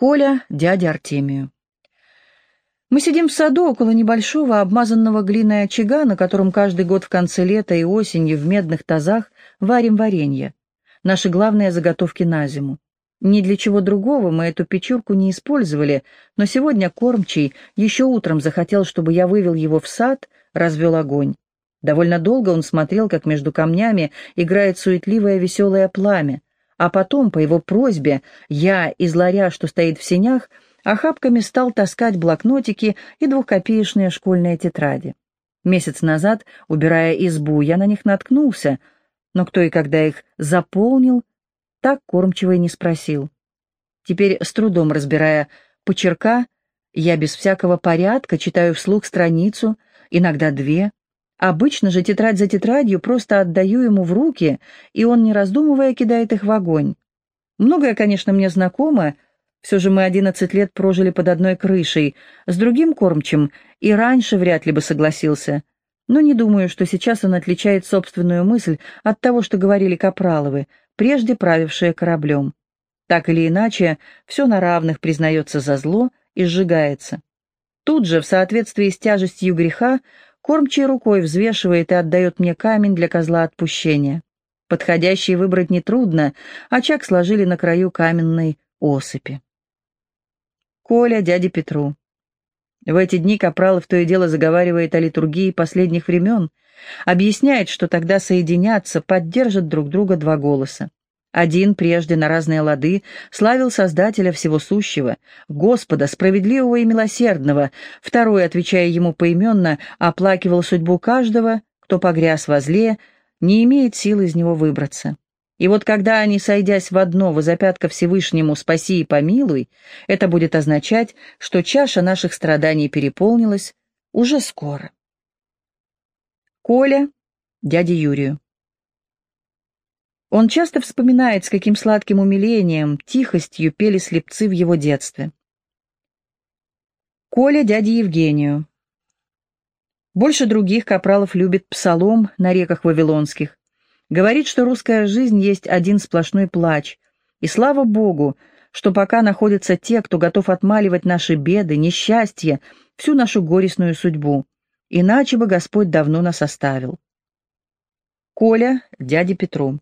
Коля дяде Артемию. Мы сидим в саду около небольшого обмазанного глиной очага, на котором каждый год в конце лета и осенью в медных тазах варим варенье. Наши главные заготовки на зиму. Ни для чего другого мы эту печурку не использовали, но сегодня кормчий еще утром захотел, чтобы я вывел его в сад, развел огонь. Довольно долго он смотрел, как между камнями играет суетливое веселое пламя, а потом, по его просьбе, я из ларя, что стоит в сенях, охапками стал таскать блокнотики и двухкопеечные школьные тетради. Месяц назад, убирая избу, я на них наткнулся, но кто и когда их заполнил, так кормчиво и не спросил. Теперь, с трудом разбирая почерка, я без всякого порядка читаю вслух страницу, иногда две, Обычно же тетрадь за тетрадью просто отдаю ему в руки, и он, не раздумывая, кидает их в огонь. Многое, конечно, мне знакомо, все же мы одиннадцать лет прожили под одной крышей, с другим кормчим, и раньше вряд ли бы согласился. Но не думаю, что сейчас он отличает собственную мысль от того, что говорили Капраловы, прежде правившие кораблем. Так или иначе, все на равных признается за зло и сжигается. Тут же, в соответствии с тяжестью греха, Кормчий рукой взвешивает и отдает мне камень для козла отпущения. Подходящий выбрать нетрудно, очаг сложили на краю каменной осыпи. Коля дяде Петру. В эти дни Капралов то и дело заговаривает о литургии последних времен, объясняет, что тогда соединятся, поддержат друг друга два голоса. Один прежде на разные лады славил Создателя Всего Сущего, Господа, справедливого и милосердного, второй, отвечая ему поименно, оплакивал судьбу каждого, кто погряз во зле, не имеет сил из него выбраться. И вот когда они, сойдясь в одно, возопят ко Всевышнему «Спаси и помилуй», это будет означать, что чаша наших страданий переполнилась уже скоро. Коля, дяде Юрию. Он часто вспоминает, с каким сладким умилением, тихостью пели слепцы в его детстве. Коля дяде Евгению. Больше других Капралов любит псалом на реках Вавилонских. Говорит, что русская жизнь есть один сплошной плач. И слава Богу, что пока находятся те, кто готов отмаливать наши беды, несчастья, всю нашу горестную судьбу. Иначе бы Господь давно нас оставил. Коля дяде Петру.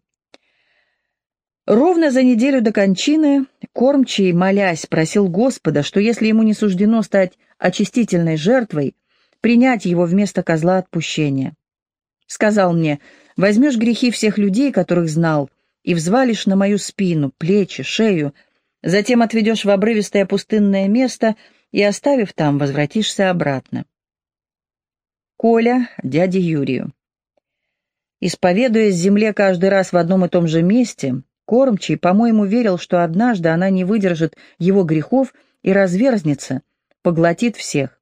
Ровно за неделю до кончины кормчий, молясь, просил Господа, что если ему не суждено стать очистительной жертвой, принять его вместо козла отпущения. Сказал мне, возьмешь грехи всех людей, которых знал, и взвалишь на мою спину, плечи, шею, затем отведешь в обрывистое пустынное место и, оставив там, возвратишься обратно. Коля, дяде Юрию. Исповедуясь земле каждый раз в одном и том же месте, Кормчий, по-моему, верил, что однажды она не выдержит его грехов и разверзнется, поглотит всех.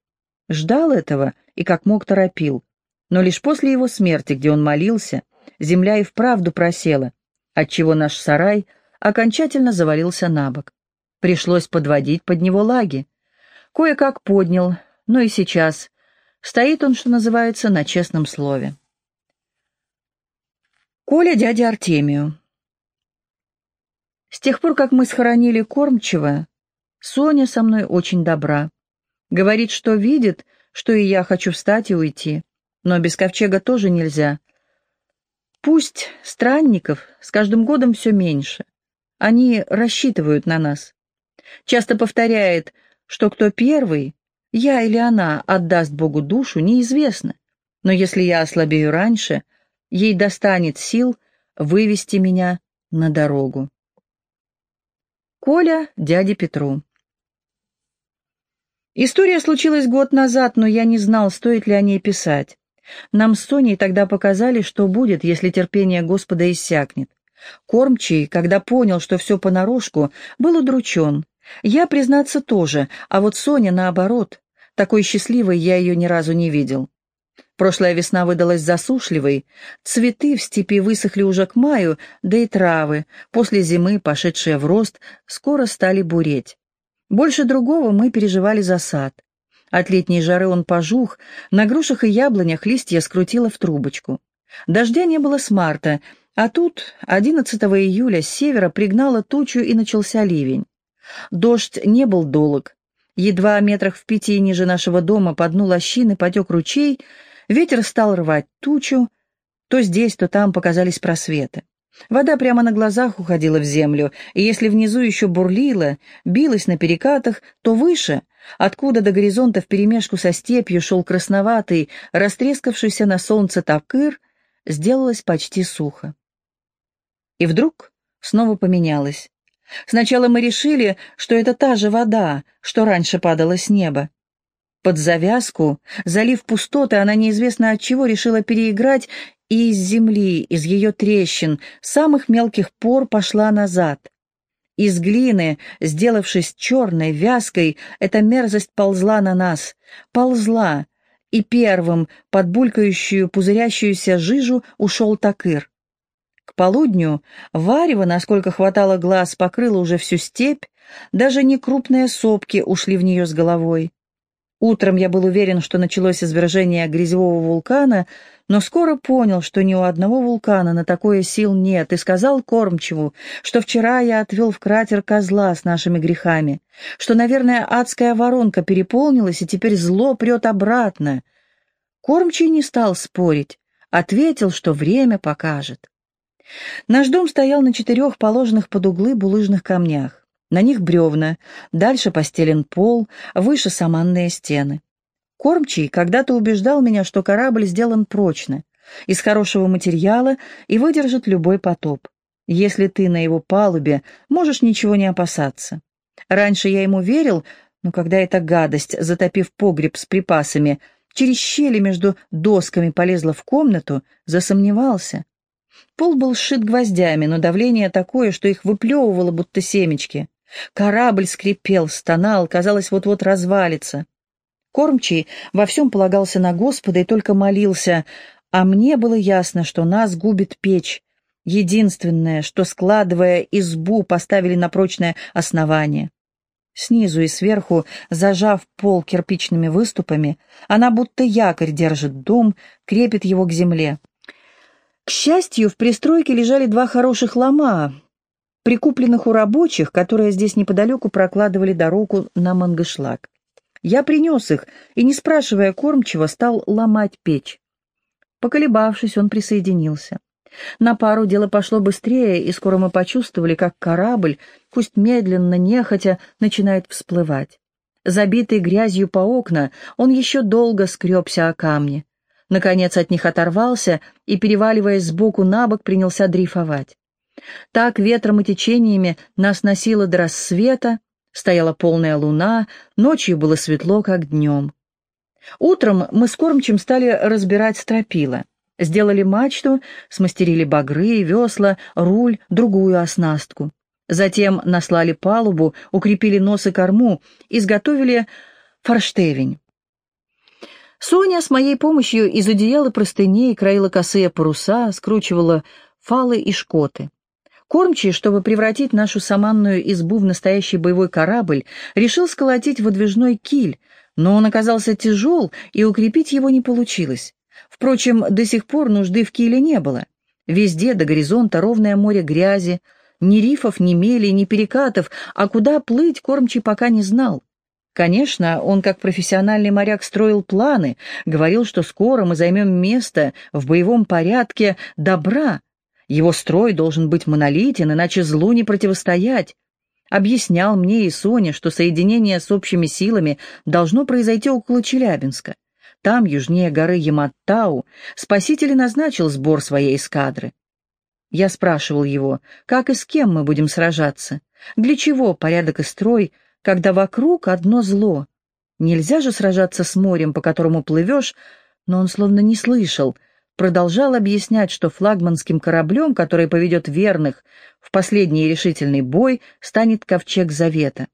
Ждал этого и как мог торопил. Но лишь после его смерти, где он молился, земля и вправду просела, отчего наш сарай окончательно завалился на бок. Пришлось подводить под него лаги. Кое-как поднял, но и сейчас. Стоит он, что называется, на честном слове. Коля дяде Артемию. С тех пор, как мы схоронили кормчего, Соня со мной очень добра. Говорит, что видит, что и я хочу встать и уйти. Но без ковчега тоже нельзя. Пусть странников с каждым годом все меньше. Они рассчитывают на нас. Часто повторяет, что кто первый, я или она, отдаст Богу душу, неизвестно. Но если я ослабею раньше, ей достанет сил вывести меня на дорогу. Коля дяде Петру. История случилась год назад, но я не знал, стоит ли о ней писать. Нам с Соней тогда показали, что будет, если терпение Господа иссякнет. Кормчий, когда понял, что все понарошку, был удручен. Я, признаться, тоже, а вот Соня наоборот. Такой счастливой я ее ни разу не видел. Прошлая весна выдалась засушливой, цветы в степи высохли уже к маю, да и травы, после зимы, пошедшие в рост, скоро стали буреть. Больше другого мы переживали за сад. От летней жары он пожух, на грушах и яблонях листья скрутило в трубочку. Дождя не было с марта, а тут 11 июля с севера пригнало тучу и начался ливень. Дождь не был долг. Едва метрах в пяти ниже нашего дома по дну лощины потек ручей, ветер стал рвать тучу, то здесь, то там показались просветы. Вода прямо на глазах уходила в землю, и если внизу еще бурлила, билась на перекатах, то выше, откуда до горизонта вперемешку со степью шел красноватый, растрескавшийся на солнце такыр, сделалось почти сухо. И вдруг снова поменялось. Сначала мы решили, что это та же вода, что раньше падала с неба. Под завязку, залив пустоты, она неизвестно от чего решила переиграть, и из земли, из ее трещин, самых мелких пор пошла назад. Из глины, сделавшись черной, вязкой, эта мерзость ползла на нас, ползла, и первым под булькающую, пузырящуюся жижу ушел такыр. К полудню варево, насколько хватало глаз, покрыло уже всю степь, даже некрупные сопки ушли в нее с головой. Утром я был уверен, что началось извержение грязевого вулкана, но скоро понял, что ни у одного вулкана на такое сил нет, и сказал Кормчеву, что вчера я отвел в кратер козла с нашими грехами, что, наверное, адская воронка переполнилась, и теперь зло прет обратно. Кормчий не стал спорить, ответил, что время покажет. Наш дом стоял на четырех положенных под углы булыжных камнях. На них бревна, дальше постелен пол, выше саманные стены. Кормчий когда-то убеждал меня, что корабль сделан прочно, из хорошего материала и выдержит любой потоп. Если ты на его палубе, можешь ничего не опасаться. Раньше я ему верил, но когда эта гадость, затопив погреб с припасами, через щели между досками полезла в комнату, засомневался. Пол был сшит гвоздями, но давление такое, что их выплевывало, будто семечки. Корабль скрипел, стонал, казалось, вот-вот развалится. Кормчий во всем полагался на Господа и только молился, а мне было ясно, что нас губит печь, единственное, что, складывая избу, поставили на прочное основание. Снизу и сверху, зажав пол кирпичными выступами, она будто якорь держит дом, крепит его к земле. К счастью, в пристройке лежали два хороших лома, прикупленных у рабочих, которые здесь неподалеку прокладывали дорогу на мангышлак. Я принес их и, не спрашивая кормчего, стал ломать печь. Поколебавшись, он присоединился. На пару дело пошло быстрее, и скоро мы почувствовали, как корабль, пусть медленно, нехотя, начинает всплывать. Забитый грязью по окна, он еще долго скребся о камни. Наконец от них оторвался и, переваливаясь сбоку на бок, принялся дрейфовать. Так ветром и течениями нас носило до рассвета, стояла полная луна, ночью было светло, как днем. Утром мы с кормчим стали разбирать стропила. Сделали мачту, смастерили багры, весла, руль, другую оснастку. Затем наслали палубу, укрепили нос и корму, изготовили форштевень. Соня с моей помощью из одеяла простыней краила косые паруса, скручивала фалы и шкоты. Кормчий, чтобы превратить нашу саманную избу в настоящий боевой корабль, решил сколотить выдвижной киль, но он оказался тяжел, и укрепить его не получилось. Впрочем, до сих пор нужды в киле не было. Везде до горизонта ровное море грязи, ни рифов, ни мели, ни перекатов, а куда плыть кормчий пока не знал. Конечно, он как профессиональный моряк строил планы, говорил, что скоро мы займем место в боевом порядке добра. Его строй должен быть монолитен, иначе злу не противостоять. Объяснял мне и Соня, что соединение с общими силами должно произойти около Челябинска. Там, южнее горы Яматтау, спаситель назначил сбор своей эскадры. Я спрашивал его, как и с кем мы будем сражаться, для чего порядок и строй — когда вокруг одно зло. Нельзя же сражаться с морем, по которому плывешь, но он словно не слышал, продолжал объяснять, что флагманским кораблем, который поведет верных в последний решительный бой, станет ковчег Завета.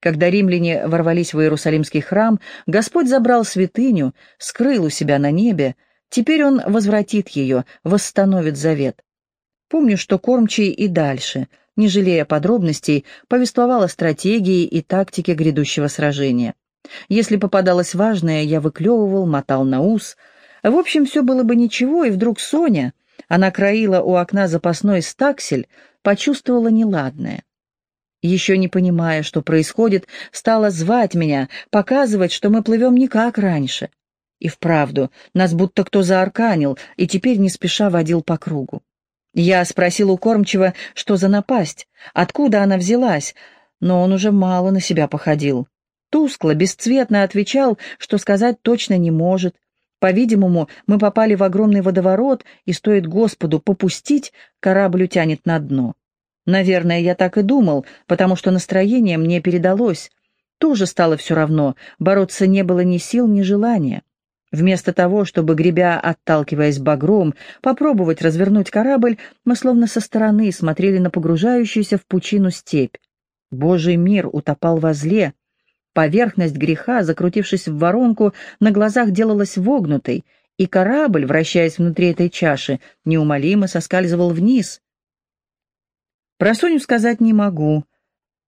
Когда римляне ворвались в Иерусалимский храм, Господь забрал святыню, скрыл у себя на небе, теперь Он возвратит ее, восстановит завет. Помню, что кормчий и дальше — не жалея подробностей, повествовал о стратегии и тактике грядущего сражения. Если попадалось важное, я выклевывал, мотал на ус. В общем, все было бы ничего, и вдруг Соня, она краила у окна запасной стаксель, почувствовала неладное. еще не понимая, что происходит, стала звать меня, показывать, что мы плывем не как раньше. И вправду, нас будто кто заарканил, и теперь не спеша водил по кругу. Я спросил у кормчего, что за напасть, откуда она взялась, но он уже мало на себя походил. Тускло, бесцветно отвечал, что сказать точно не может. По-видимому, мы попали в огромный водоворот, и стоит Господу попустить, корабль утянет на дно. Наверное, я так и думал, потому что настроение мне передалось. Тоже стало все равно, бороться не было ни сил, ни желания. Вместо того, чтобы, гребя, отталкиваясь багром, попробовать развернуть корабль, мы словно со стороны смотрели на погружающуюся в пучину степь. Божий мир утопал во зле. Поверхность греха, закрутившись в воронку, на глазах делалась вогнутой, и корабль, вращаясь внутри этой чаши, неумолимо соскальзывал вниз. Про Соню сказать не могу,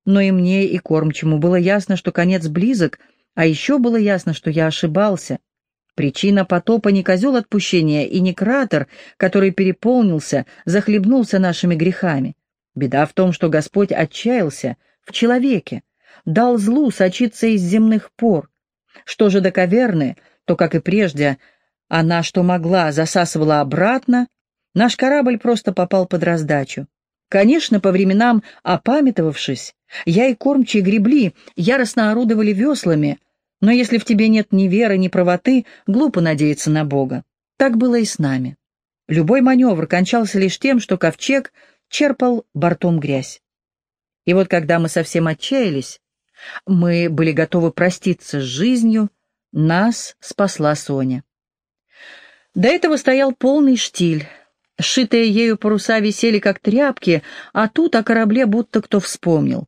но и мне, и кормчему было ясно, что конец близок, а еще было ясно, что я ошибался. Причина потопа не козел отпущения и не кратер, который переполнился, захлебнулся нашими грехами. Беда в том, что Господь отчаялся в человеке, дал злу сочиться из земных пор. Что же до каверны, то, как и прежде, она, что могла, засасывала обратно, наш корабль просто попал под раздачу. Конечно, по временам, опамятовавшись, я и кормчие гребли, яростно орудовали веслами, но если в тебе нет ни веры, ни правоты, глупо надеяться на Бога. Так было и с нами. Любой маневр кончался лишь тем, что ковчег черпал бортом грязь. И вот когда мы совсем отчаялись, мы были готовы проститься с жизнью, нас спасла Соня. До этого стоял полный штиль, Сшитые ею паруса висели как тряпки, а тут о корабле будто кто вспомнил.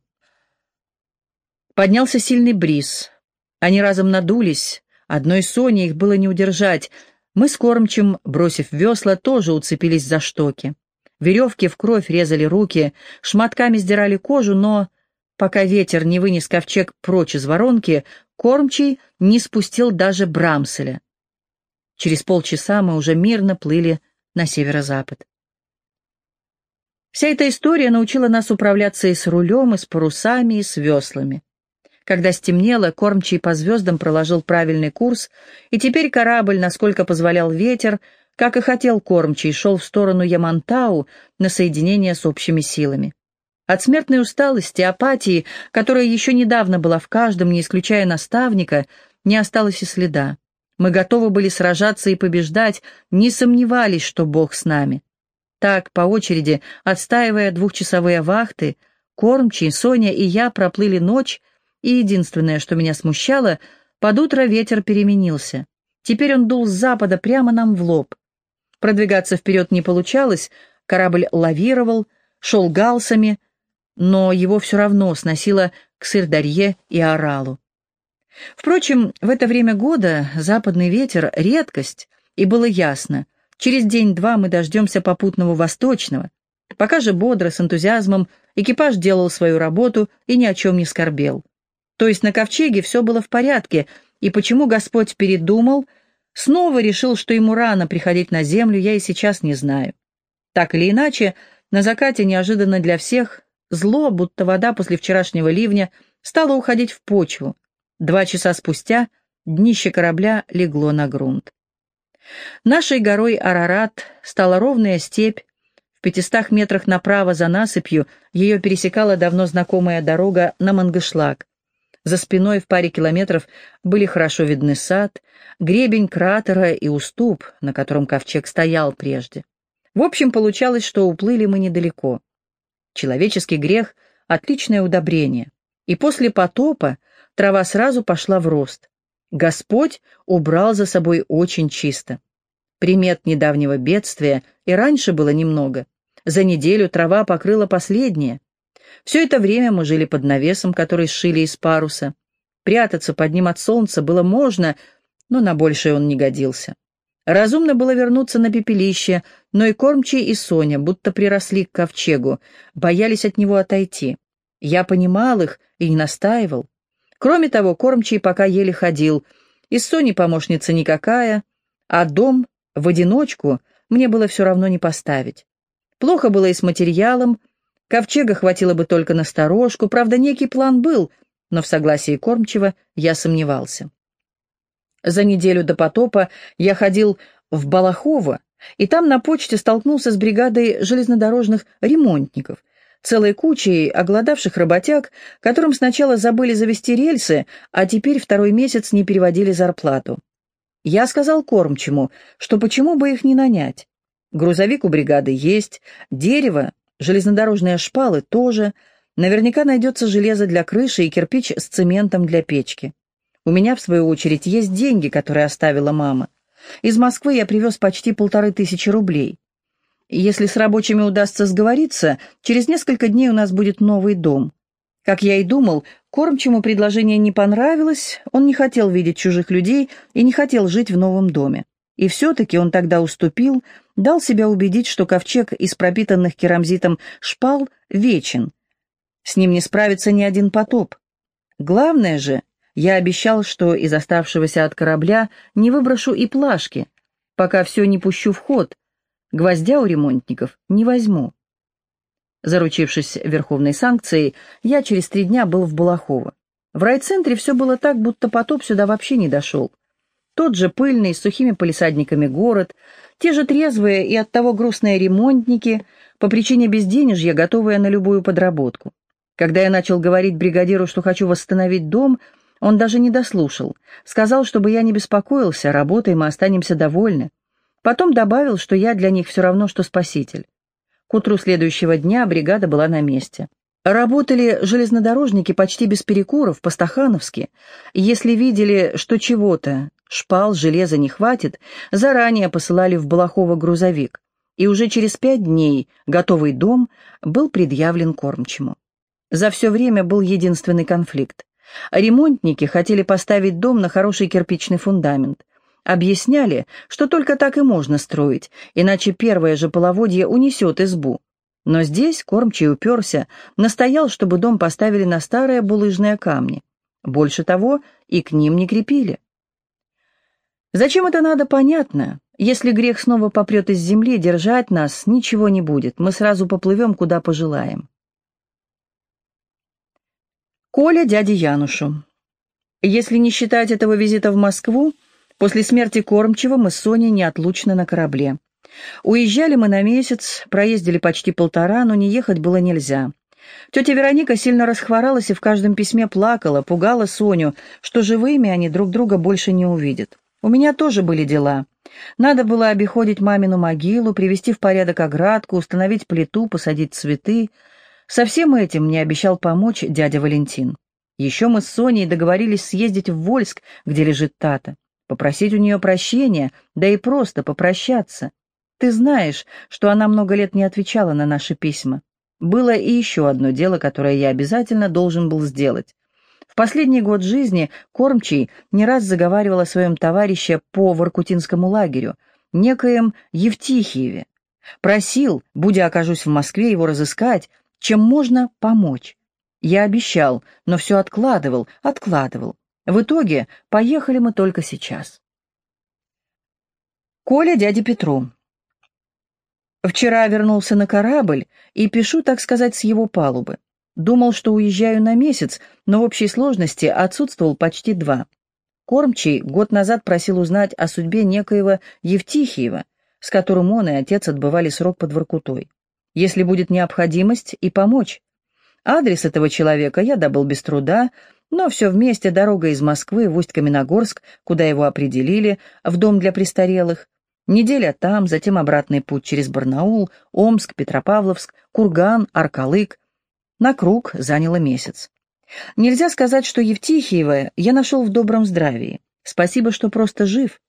Поднялся сильный бриз. Они разом надулись. Одной Соне их было не удержать. Мы с кормчим, бросив весла, тоже уцепились за штоки. Веревки в кровь резали руки, шматками сдирали кожу, но, пока ветер не вынес ковчег прочь из воронки, кормчий не спустил даже брамселя. Через полчаса мы уже мирно плыли на северо-запад. Вся эта история научила нас управляться и с рулем, и с парусами, и с веслами. Когда стемнело, кормчий по звездам проложил правильный курс, и теперь корабль, насколько позволял ветер, как и хотел кормчий, шел в сторону Ямантау на соединение с общими силами. От смертной усталости, апатии, которая еще недавно была в каждом, не исключая наставника, не осталось и следа. Мы готовы были сражаться и побеждать, не сомневались, что Бог с нами. Так, по очереди, отстаивая двухчасовые вахты, Кормчий, Соня и я проплыли ночь, и единственное, что меня смущало, под утро ветер переменился. Теперь он дул с запада прямо нам в лоб. Продвигаться вперед не получалось, корабль лавировал, шел галсами, но его все равно сносило к Сырдарье и Оралу. Впрочем, в это время года западный ветер — редкость, и было ясно, через день-два мы дождемся попутного восточного. Пока же бодро, с энтузиазмом, экипаж делал свою работу и ни о чем не скорбел. То есть на ковчеге все было в порядке, и почему Господь передумал, снова решил, что ему рано приходить на землю, я и сейчас не знаю. Так или иначе, на закате неожиданно для всех зло, будто вода после вчерашнего ливня, стало уходить в почву, Два часа спустя днище корабля легло на грунт. Нашей горой Арарат стала ровная степь. В пятистах метрах направо за насыпью ее пересекала давно знакомая дорога на Мангышлак. За спиной в паре километров были хорошо видны сад, гребень кратера и уступ, на котором ковчег стоял прежде. В общем, получалось, что уплыли мы недалеко. Человеческий грех — отличное удобрение. И после потопа трава сразу пошла в рост. Господь убрал за собой очень чисто. Примет недавнего бедствия и раньше было немного. За неделю трава покрыла последнее. Все это время мы жили под навесом, который сшили из паруса. Прятаться под ним от солнца было можно, но на большее он не годился. Разумно было вернуться на пепелище, но и кормчий, и Соня, будто приросли к ковчегу, боялись от него отойти. Я понимал их и не настаивал. Кроме того, кормчий пока еле ходил, и Сони помощница никакая, а дом в одиночку мне было все равно не поставить. Плохо было и с материалом, Ковчега хватило бы только на сторожку, правда, некий план был, но в согласии кормчего я сомневался. За неделю до потопа я ходил в Балахово, и там на почте столкнулся с бригадой железнодорожных ремонтников, целой кучей оголодавших работяг, которым сначала забыли завести рельсы, а теперь второй месяц не переводили зарплату. Я сказал кормчему, что почему бы их не нанять. Грузовик у бригады есть, дерево, железнодорожные шпалы тоже, наверняка найдется железо для крыши и кирпич с цементом для печки. У меня, в свою очередь, есть деньги, которые оставила мама. Из Москвы я привез почти полторы тысячи рублей. Если с рабочими удастся сговориться, через несколько дней у нас будет новый дом. Как я и думал, кормчему предложение не понравилось, он не хотел видеть чужих людей и не хотел жить в новом доме. И все-таки он тогда уступил, дал себя убедить, что ковчег из пропитанных керамзитом шпал вечен. С ним не справится ни один потоп. Главное же, я обещал, что из оставшегося от корабля не выброшу и плашки, пока все не пущу в ход. Гвоздя у ремонтников не возьму. Заручившись верховной санкцией, я через три дня был в Балахово. В райцентре все было так, будто потоп сюда вообще не дошел. Тот же пыльный, с сухими полисадниками город, те же трезвые и оттого грустные ремонтники, по причине безденежья, готовые на любую подработку. Когда я начал говорить бригадиру, что хочу восстановить дом, он даже не дослушал. Сказал, чтобы я не беспокоился, работой мы останемся довольны. Потом добавил, что я для них все равно, что спаситель. К утру следующего дня бригада была на месте. Работали железнодорожники почти без перекуров, по-стахановски. Если видели, что чего-то, шпал, железа не хватит, заранее посылали в Балахово грузовик. И уже через пять дней готовый дом был предъявлен кормчему. За все время был единственный конфликт. Ремонтники хотели поставить дом на хороший кирпичный фундамент. Объясняли, что только так и можно строить, иначе первое же половодье унесет избу. Но здесь кормчий уперся, настоял, чтобы дом поставили на старые булыжные камни. Больше того, и к ним не крепили. Зачем это надо, понятно. Если грех снова попрет из земли, держать нас ничего не будет, мы сразу поплывем, куда пожелаем. Коля дяде Янушу. Если не считать этого визита в Москву, после смерти Кормчева мы с Соней неотлучно на корабле. Уезжали мы на месяц, проездили почти полтора, но не ехать было нельзя. Тетя Вероника сильно расхворалась и в каждом письме плакала, пугала Соню, что живыми они друг друга больше не увидят. У меня тоже были дела. Надо было обиходить мамину могилу, привести в порядок оградку, установить плиту, посадить цветы — со всем этим мне обещал помочь дядя Валентин. Еще мы с Соней договорились съездить в Вольск, где лежит Тата, попросить у нее прощения, да и просто попрощаться. Ты знаешь, что она много лет не отвечала на наши письма. Было и еще одно дело, которое я обязательно должен был сделать. В последний год жизни Кормчий не раз заговаривал о своем товарище по Воркутинскому лагерю, некоем Евтихиеве. Просил, будя окажусь в Москве, его разыскать, чем можно помочь. Я обещал, но все откладывал, откладывал. В итоге поехали мы только сейчас. Коля дяде Петру. Вчера вернулся на корабль и пишу, так сказать, с его палубы. Думал, что уезжаю на месяц, но в общей сложности отсутствовал почти два. Кормчий год назад просил узнать о судьбе некоего Евтихиева, с которым он и отец отбывали срок под Воркутой если будет необходимость, и помочь. Адрес этого человека я добыл без труда, но все вместе дорога из Москвы в Усть-Каменогорск, куда его определили, в дом для престарелых. Неделя там, затем обратный путь через Барнаул, Омск, Петропавловск, Курган, Аркалык. На круг заняло месяц. Нельзя сказать, что Евтихиева я нашел в добром здравии. Спасибо, что просто жив.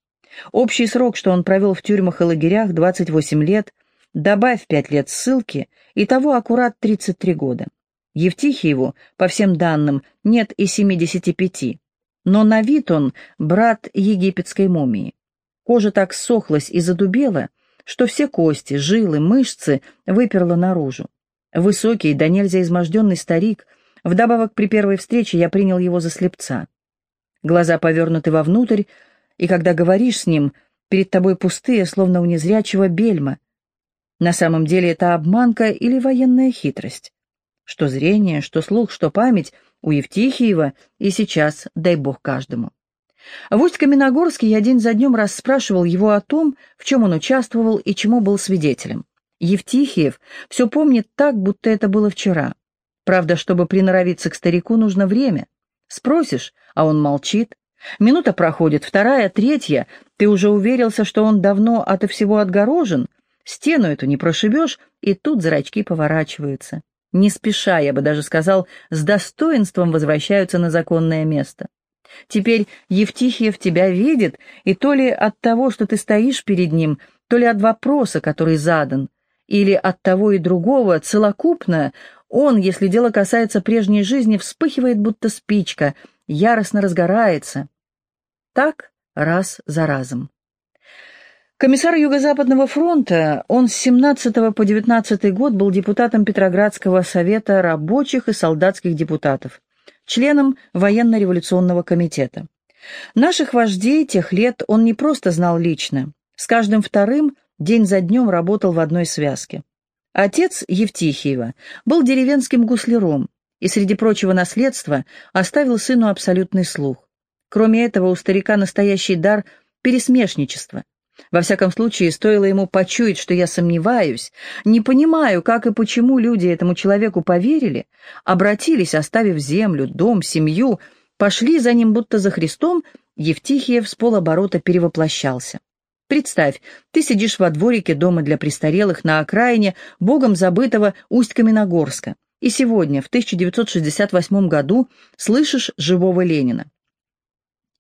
Общий срок, что он провел в тюрьмах и лагерях, 28 лет, Добавь пять лет ссылки, и того аккурат 33 года. Евтихиеву, по всем данным, нет и 75, но на вид он брат египетской мумии. Кожа так сохлась и задубела, что все кости, жилы, мышцы выперло наружу. Высокий, да нельзя изможденный старик, вдобавок при первой встрече я принял его за слепца. Глаза повернуты вовнутрь, и когда говоришь с ним, перед тобой пустые, словно у незрячего бельма — на самом деле это обманка или военная хитрость. Что зрение, что слух, что память у Евтихиева и сейчас, дай бог каждому. В Усть-Каменогорске я день за днем расспрашивал его о том, в чем он участвовал и чему был свидетелем. Евтихиев все помнит так, будто это было вчера. Правда, чтобы приноровиться к старику, нужно время. Спросишь, а он молчит. Минута проходит, вторая, третья. Ты уже уверился, что он давно ото всего отгорожен. Стену эту не прошибешь, и тут зрачки поворачиваются. Не спеша, я бы даже сказал, с достоинством возвращаются на законное место. Теперь Евтихиев тебя видит, и то ли от того, что ты стоишь перед ним, то ли от вопроса, который задан, или от того и другого, целокупно, он, если дело касается прежней жизни, вспыхивает, будто спичка, яростно разгорается. Так раз за разом. Комиссар Юго-Западного фронта, он с 17 по 19 год был депутатом Петроградского совета рабочих и солдатских депутатов членом военно-революционного комитета. Наших вождей тех лет он не просто знал лично, с каждым вторым день за днем работал в одной связке. Отец Евтихиева был деревенским гусляром и среди прочего наследства оставил сыну абсолютный слух. Кроме этого, у старика настоящий дар пересмешничества. Во всяком случае, стоило ему почуять, что я сомневаюсь, не понимаю, как и почему люди этому человеку поверили, обратились, оставив землю, дом, семью, пошли за ним будто за Христом, Евтихиев с полоборота перевоплощался. Представь, ты сидишь во дворике дома для престарелых на окраине богом забытого Усть-Каменогорска, и сегодня, в 1968 году, слышишь живого Ленина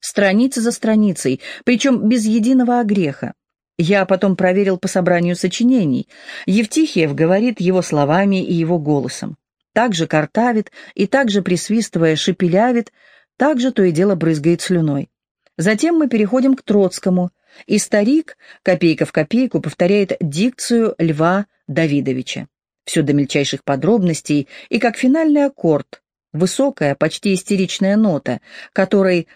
страница за страницей, причем без единого огреха. Я потом проверил по собранию сочинений. Евтихиев говорит его словами и его голосом. Также картавит и также присвистывая шепелявит, также то и дело брызгает слюной. Затем мы переходим к Троцкому, и старик, копейка в копейку, повторяет дикцию Льва Давидовича. Все до мельчайших подробностей, и как финальный аккорд, высокая, почти истеричная нота, которой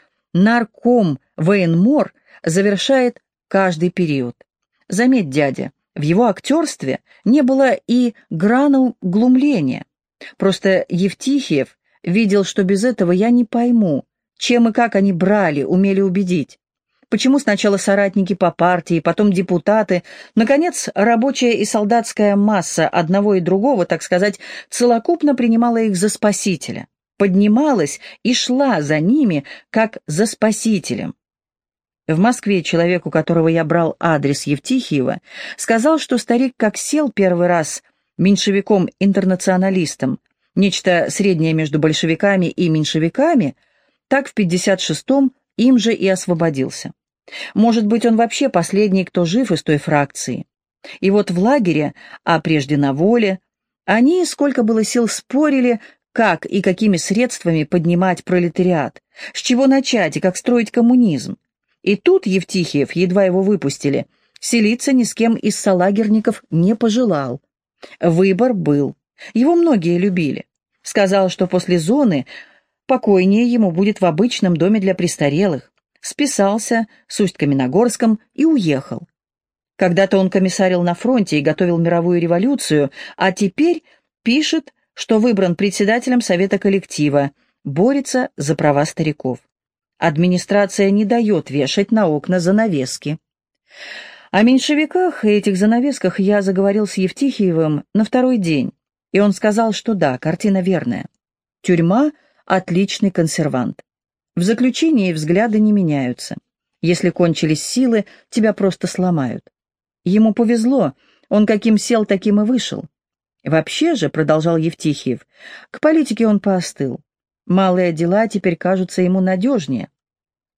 нарком военмор завершает каждый период. Заметь, дядя, в его актерстве не было и грану глумления. Просто Евтихиев видел, что без этого я не пойму, чем и как они брали, умели убедить. Почему сначала соратники по партии, потом депутаты, наконец, рабочая и солдатская масса одного и другого, так сказать, целокупно принимала их за спасителя поднималась и шла за ними, как за спасителем. В Москве человек, у которого я брал адрес Евтихиева, сказал, что старик как сел первый раз меньшевиком-интернационалистом, нечто среднее между большевиками и меньшевиками, так в 56-м им же и освободился. Может быть, он вообще последний, кто жив из той фракции. И вот в лагере, а прежде на воле, они, сколько было сил, спорили, как и какими средствами поднимать пролетариат, с чего начать и как строить коммунизм. И тут Евтихиев, едва его выпустили, селиться ни с кем из салагерников не пожелал. Выбор был. Его многие любили. Сказал, что после зоны покойнее ему будет в обычном доме для престарелых. Списался с Усть-Каменогорском и уехал. Когда-то он комиссарил на фронте и готовил мировую революцию, а теперь пишет что выбран председателем совета коллектива, борется за права стариков. Администрация не дает вешать на окна занавески. О меньшевиках и этих занавесках я заговорил с Евтихиевым на второй день, и он сказал, что да, картина верная. Тюрьма — отличный консервант. В заключении взгляды не меняются. Если кончились силы, тебя просто сломают. Ему повезло, он каким сел, таким и вышел. Вообще же, продолжал Евтихиев, к политике он поостыл. Малые дела теперь кажутся ему надежнее.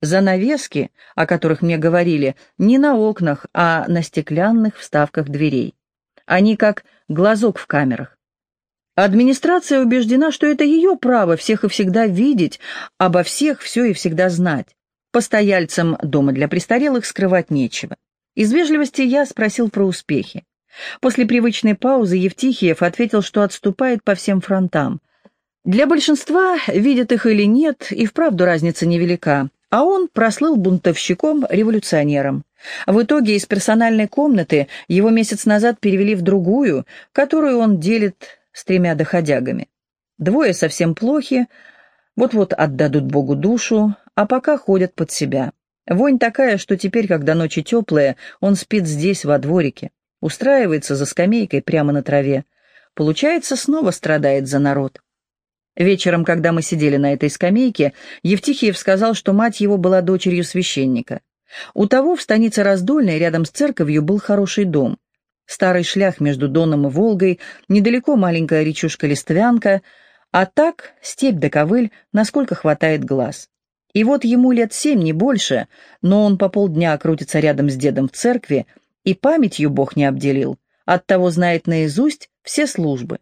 Занавески, о которых мне говорили, не на окнах, а на стеклянных вставках дверей. Они как глазок в камерах. Администрация убеждена, что это ее право всех и всегда видеть, обо всех все и всегда знать. Постояльцам дома для престарелых скрывать нечего. Из вежливости я спросил про успехи. После привычной паузы Евтихиев ответил, что отступает по всем фронтам. Для большинства, видят их или нет, и вправду разница невелика, а он прослыл бунтовщиком-революционером. В итоге из персональной комнаты его месяц назад перевели в другую, которую он делит с тремя доходягами. Двое совсем плохи, вот-вот отдадут Богу душу, а пока ходят под себя. Вонь такая, что теперь, когда ночи теплые, он спит здесь, во дворике, устраивается за скамейкой прямо на траве. Получается, снова страдает за народ. Вечером, когда мы сидели на этой скамейке, Евтихиев сказал, что мать его была дочерью священника. У того в станице Раздольной, рядом с церковью, был хороший дом. Старый шлях между Доном и Волгой, недалеко маленькая речушка Листвянка, а так степь да ковыль, насколько хватает глаз. И вот ему лет семь, не больше, но он по полдня крутится рядом с дедом в церкви, и памятью Бог не обделил, оттого знает наизусть все службы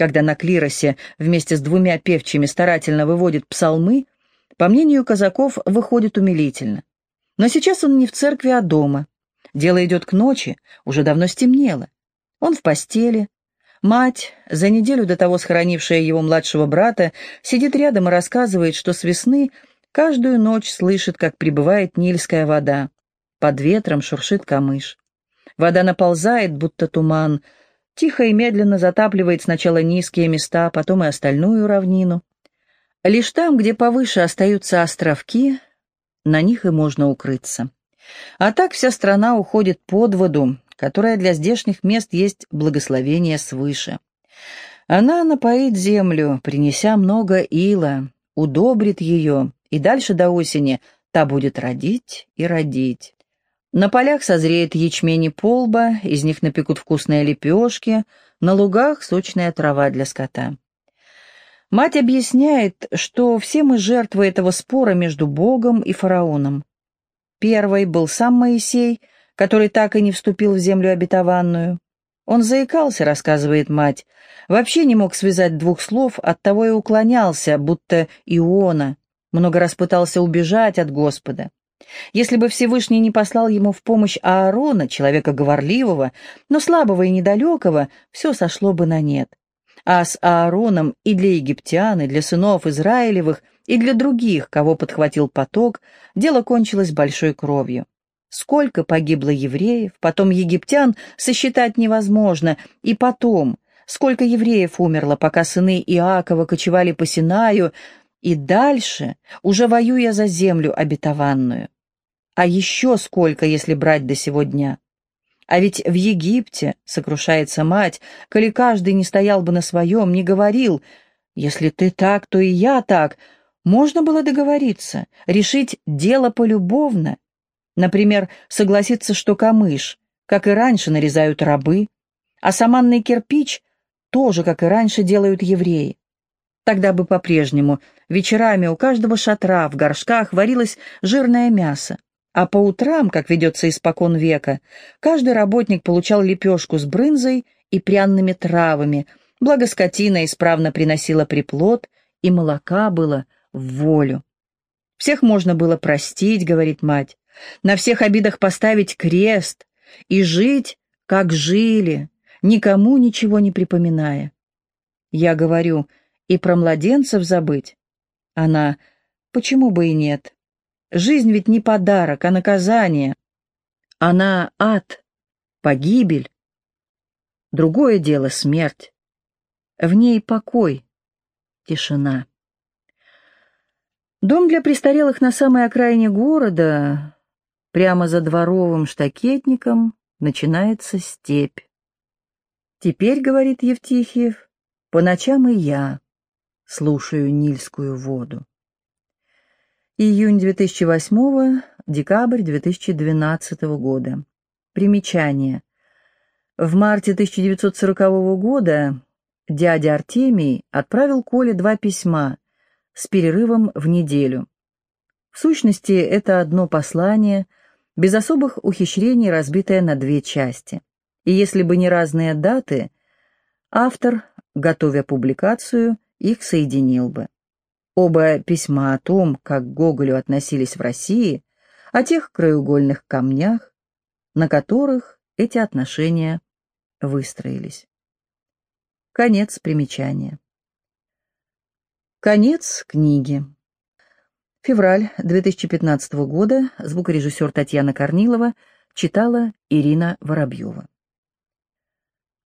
когда на клиросе вместе с двумя певчими старательно выводит псалмы, по мнению казаков, выходит умилительно. Но сейчас он не в церкви, а дома. Дело идет к ночи, уже давно стемнело. Он в постели. Мать, за неделю до того схоронившая его младшего брата, сидит рядом и рассказывает, что с весны каждую ночь слышит, как прибывает нильская вода. Под ветром шуршит камыш. Вода наползает, будто туман, тихо и медленно затапливает сначала низкие места, потом и остальную равнину. Лишь там, где повыше остаются островки, на них и можно укрыться. А так вся страна уходит под воду, которая для здешних мест есть благословение свыше. Она напоит землю, принеся много ила, удобрит ее, и дальше до осени та будет родить и родить. На полях созреет ячмень и полба, из них напекут вкусные лепешки, на лугах сочная трава для скота. Мать объясняет, что все мы жертвы этого спора между Богом и фараоном. Первый был сам Моисей, который так и не вступил в землю обетованную. Он заикался, рассказывает мать, вообще не мог связать двух слов, оттого и уклонялся, будто Иона, много раз пытался убежать от Господа. Если бы Всевышний не послал ему в помощь Аарона, человека говорливого, но слабого и недалекого, все сошло бы на нет. А с Аароном и для египтян, и для сынов Израилевых, и для других, кого подхватил поток, дело кончилось большой кровью. Сколько погибло евреев, потом египтян сосчитать невозможно, и потом, сколько евреев умерло, пока сыны Иакова кочевали по Синаю, и дальше, уже воюя за землю обетованную. А еще сколько, если брать до сего дня? А ведь в Египте, сокрушается мать, коли каждый не стоял бы на своем, не говорил, если ты так, то и я так, можно было договориться, решить дело полюбовно. Например, согласиться, что камыш, как и раньше, нарезают рабы, а саманный кирпич тоже, как и раньше, делают евреи. Тогда бы по-прежнему вечерами у каждого шатра в горшках варилось жирное мясо, а по утрам, как ведется испокон века, каждый работник получал лепешку с брынзой и пряными травами, благо скотина исправно приносила приплод, и молока было в волю. Всех можно было простить, говорит мать, на всех обидах поставить крест и жить, как жили, никому ничего не припоминая. Я говорю, и про младенцев забыть? Она, почему бы и нет? Жизнь ведь не подарок, а наказание. Она ад, погибель. Другое дело — смерть. В ней покой, тишина. Дом для престарелых на самой окраине города, прямо за дворовым штакетником, начинается степь. Теперь, говорит Евтихиев, по ночам и я слушаю Нильскую воду. Июнь 2008, декабрь 2012 года. Примечание. В марте 1940 года дядя Артемий отправил Коле два письма с перерывом в неделю. В сущности, это одно послание, без особых ухищрений разбитое на две части. И если бы не разные даты, автор, готовя публикацию, их соединил бы. Оба письма о том, как к Гоголю относились в России, о тех краеугольных камнях, на которых эти отношения выстроились. Конец примечания. Конец книги. Февраль 2015 года. Звукорежиссер Татьяна Корнилова читала Ирина Воробьева.